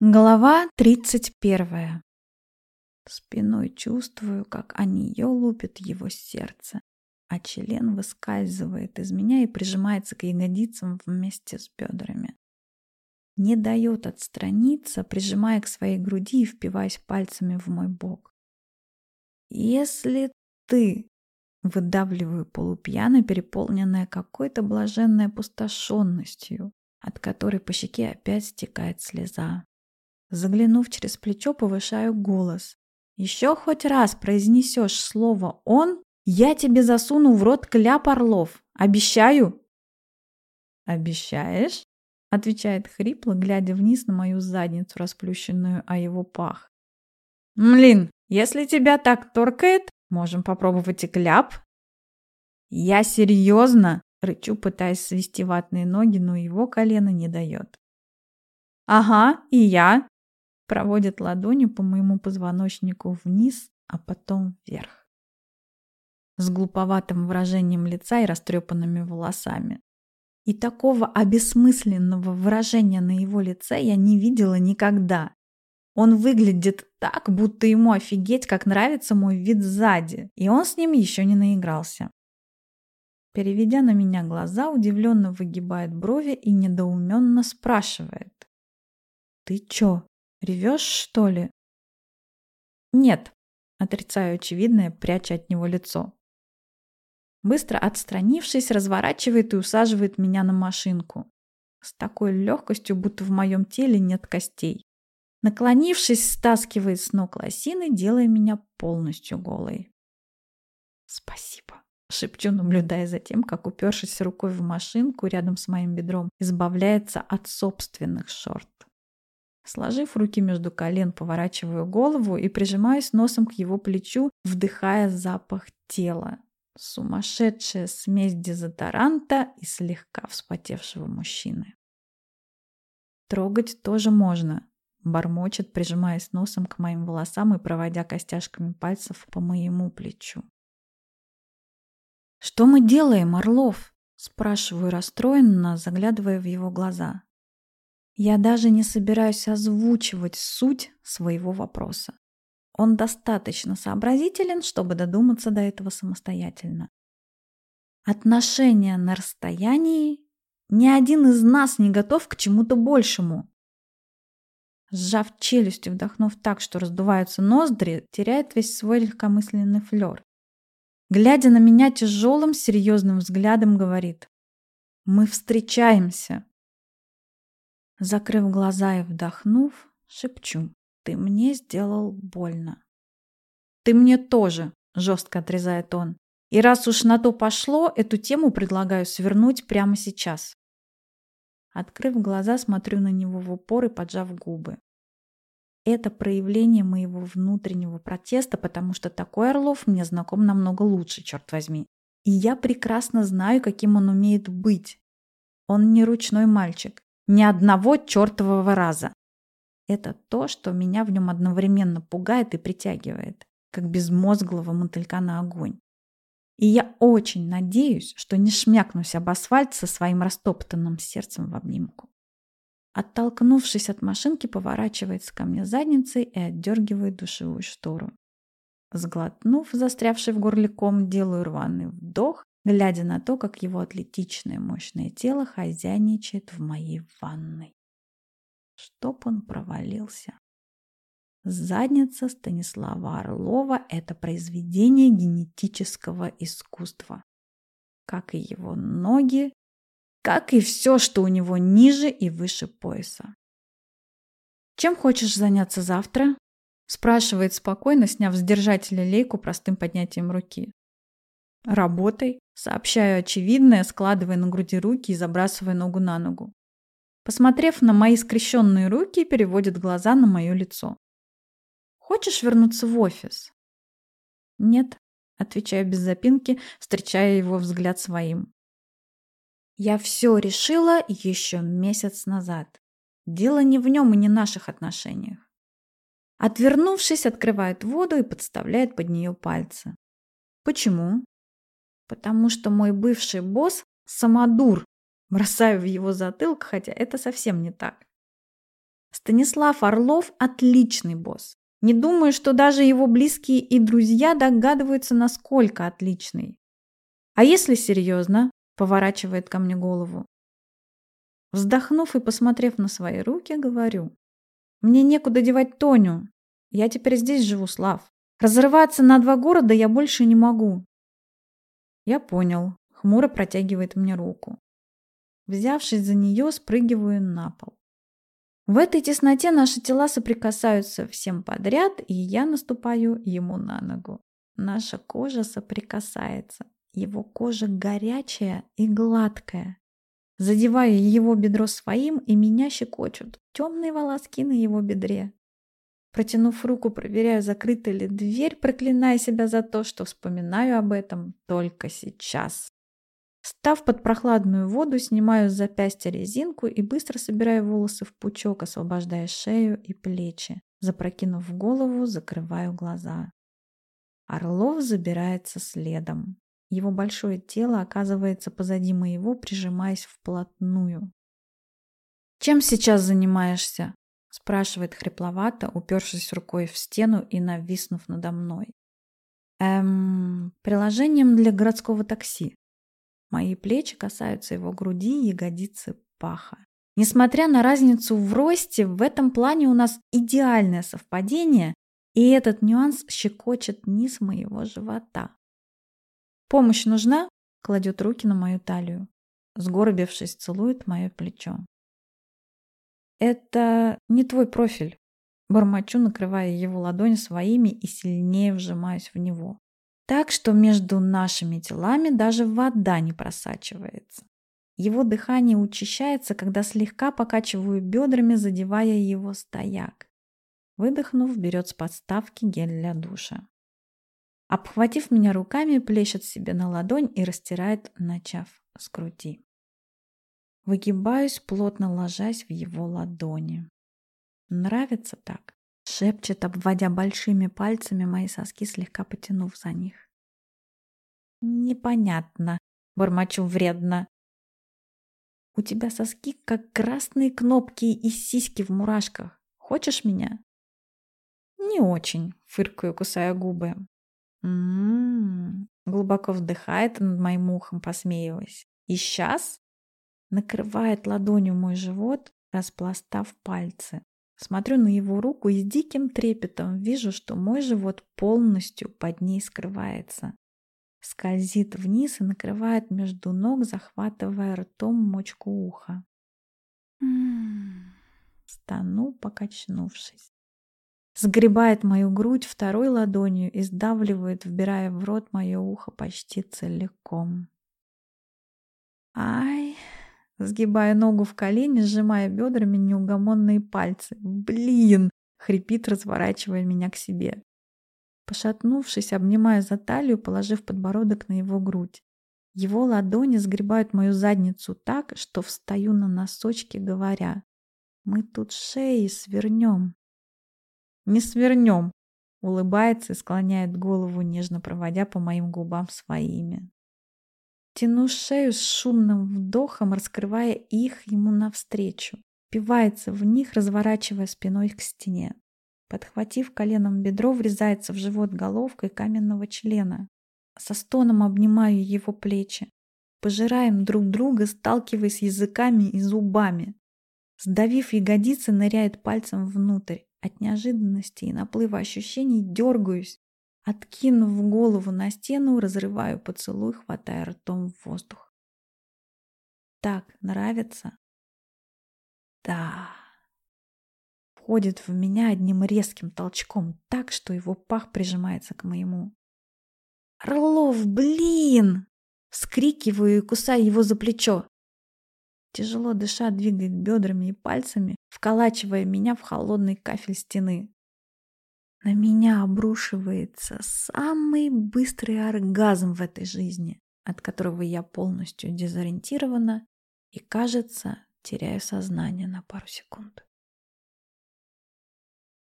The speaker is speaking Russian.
Глава 31. Спиной чувствую, как о нее лупит его сердце, а член выскальзывает из меня и прижимается к ягодицам вместе с бедрами. Не дает отстраниться, прижимая к своей груди и впиваясь пальцами в мой бок. «Если ты...» Выдавливаю полупьяно, переполненная какой-то блаженной опустошенностью, от которой по щеке опять стекает слеза. Заглянув через плечо, повышаю голос. «Еще хоть раз произнесешь слово «он», я тебе засуну в рот кляп орлов. Обещаю!» «Обещаешь?» — отвечает хрипло, глядя вниз на мою задницу, расплющенную о его пах. «Млин, если тебя так торкает, можем попробовать и кляп». «Я серьезно!» — рычу, пытаясь свести ватные ноги, но его колено не дает. «Ага, и я!» Проводит ладонью по моему позвоночнику вниз, а потом вверх. С глуповатым выражением лица и растрепанными волосами. И такого обесмысленного выражения на его лице я не видела никогда. Он выглядит так, будто ему офигеть, как нравится мой вид сзади, и он с ним еще не наигрался. Переведя на меня глаза, удивленно выгибает брови и недоуменно спрашивает. «Ты чё, Ревешь, что ли? Нет, отрицаю очевидное, пряча от него лицо. Быстро отстранившись, разворачивает и усаживает меня на машинку. С такой легкостью, будто в моем теле нет костей. Наклонившись, стаскивает с ног лосины, делая меня полностью голой. «Спасибо», — шепчу, наблюдая за тем, как, упершись рукой в машинку рядом с моим бедром, избавляется от собственных шорт. Сложив руки между колен, поворачиваю голову и прижимаюсь носом к его плечу, вдыхая запах тела. Сумасшедшая смесь дезодоранта и слегка вспотевшего мужчины. Трогать тоже можно, бормочет, прижимаясь носом к моим волосам и проводя костяшками пальцев по моему плечу. «Что мы делаем, Орлов?» Спрашиваю расстроенно, заглядывая в его глаза. Я даже не собираюсь озвучивать суть своего вопроса. Он достаточно сообразителен, чтобы додуматься до этого самостоятельно. Отношения на расстоянии ни один из нас не готов к чему-то большему. Сжав челюсть и вдохнув так, что раздуваются ноздри, теряет весь свой легкомысленный флер. Глядя на меня тяжелым, серьезным взглядом, говорит. «Мы встречаемся. Закрыв глаза и вдохнув, шепчу. «Ты мне сделал больно». «Ты мне тоже», — жестко отрезает он. «И раз уж на то пошло, эту тему предлагаю свернуть прямо сейчас». Открыв глаза, смотрю на него в упор и поджав губы. Это проявление моего внутреннего протеста, потому что такой Орлов мне знаком намного лучше, черт возьми. И я прекрасно знаю, каким он умеет быть. Он не ручной мальчик. Ни одного чертового раза. Это то, что меня в нем одновременно пугает и притягивает, как безмозглого мотылька на огонь. И я очень надеюсь, что не шмякнусь об асфальт со своим растоптанным сердцем в обнимку. Оттолкнувшись от машинки, поворачивается ко мне задницей и отдергивает душевую штору. Сглотнув застрявший в горле ком, делаю рваный вдох глядя на то, как его атлетичное мощное тело хозяйничает в моей ванной. Чтоб он провалился. Задница Станислава Орлова – это произведение генетического искусства. Как и его ноги, как и все, что у него ниже и выше пояса. «Чем хочешь заняться завтра?» – спрашивает спокойно, сняв с держателя лейку простым поднятием руки. «Работай», Сообщаю очевидное, складывая на груди руки и забрасывая ногу на ногу. Посмотрев на мои скрещенные руки, переводит глаза на мое лицо. «Хочешь вернуться в офис?» «Нет», — отвечаю без запинки, встречая его взгляд своим. «Я все решила еще месяц назад. Дело не в нем и не наших отношениях». Отвернувшись, открывает воду и подставляет под нее пальцы. «Почему?» Потому что мой бывший босс – самодур. Бросаю в его затылок, хотя это совсем не так. Станислав Орлов – отличный босс. Не думаю, что даже его близкие и друзья догадываются, насколько отличный. А если серьезно, поворачивает ко мне голову. Вздохнув и посмотрев на свои руки, говорю. Мне некуда девать Тоню. Я теперь здесь живу, Слав. Разрываться на два города я больше не могу. Я понял. Хмуро протягивает мне руку. Взявшись за нее, спрыгиваю на пол. В этой тесноте наши тела соприкасаются всем подряд, и я наступаю ему на ногу. Наша кожа соприкасается. Его кожа горячая и гладкая. Задеваю его бедро своим, и меня щекочут темные волоски на его бедре. Протянув руку, проверяю, закрыта ли дверь, проклиная себя за то, что вспоминаю об этом только сейчас. Став под прохладную воду, снимаю с запястья резинку и быстро собираю волосы в пучок, освобождая шею и плечи. Запрокинув голову, закрываю глаза. Орлов забирается следом. Его большое тело оказывается позади моего, прижимаясь вплотную. «Чем сейчас занимаешься?» Спрашивает хрипловато, упершись рукой в стену и нависнув надо мной. Эм, приложением для городского такси. Мои плечи касаются его груди, ягодицы, паха. Несмотря на разницу в росте, в этом плане у нас идеальное совпадение, и этот нюанс щекочет низ моего живота. «Помощь нужна?» — кладет руки на мою талию. Сгорбившись, целует мое плечо. «Это не твой профиль». Бормочу, накрывая его ладони своими и сильнее вжимаюсь в него. Так что между нашими телами даже вода не просачивается. Его дыхание учащается, когда слегка покачиваю бедрами, задевая его стояк. Выдохнув, берет с подставки гель для душа. Обхватив меня руками, плещет себе на ладонь и растирает, начав с груди. Выгибаюсь, плотно ложась в его ладони. Нравится так? Шепчет, обводя большими пальцами мои соски, слегка потянув за них. Непонятно, бормочу вредно. У тебя соски, как красные кнопки и сиськи в мурашках. Хочешь меня? Не очень, фыркаю, кусая губы. М-м-м, глубоко вдыхает над моим ухом, посмеиваясь. И сейчас? Накрывает ладонью мой живот, распластав пальцы. Смотрю на его руку и с диким трепетом вижу, что мой живот полностью под ней скрывается. Скользит вниз и накрывает между ног, захватывая ртом мочку уха. Стану, покачнувшись. Сгребает мою грудь второй ладонью и сдавливает, вбирая в рот мое ухо почти целиком. Ай, Сгибая ногу в колени, сжимая бедрами неугомонные пальцы. «Блин!» — хрипит, разворачивая меня к себе. Пошатнувшись, обнимаю за талию, положив подбородок на его грудь. Его ладони сгребают мою задницу так, что встаю на носочки, говоря, «Мы тут шеи свернем». «Не свернем», — улыбается и склоняет голову, нежно проводя по моим губам своими. Тяну шею с шумным вдохом, раскрывая их ему навстречу. Пивается в них, разворачивая спиной к стене. Подхватив коленом бедро, врезается в живот головкой каменного члена. Со стоном обнимаю его плечи. Пожираем друг друга, сталкиваясь языками и зубами. Сдавив ягодицы, ныряет пальцем внутрь. От неожиданности и наплыва ощущений дергаюсь, Откинув голову на стену, разрываю поцелуй, хватая ртом в воздух. Так нравится? Да. Входит в меня одним резким толчком, так, что его пах прижимается к моему. «Орлов, блин!» Вскрикиваю и кусаю его за плечо. Тяжело дыша, двигает бедрами и пальцами, вколачивая меня в холодный кафель стены. На меня обрушивается самый быстрый оргазм в этой жизни, от которого я полностью дезориентирована и, кажется, теряю сознание на пару секунд.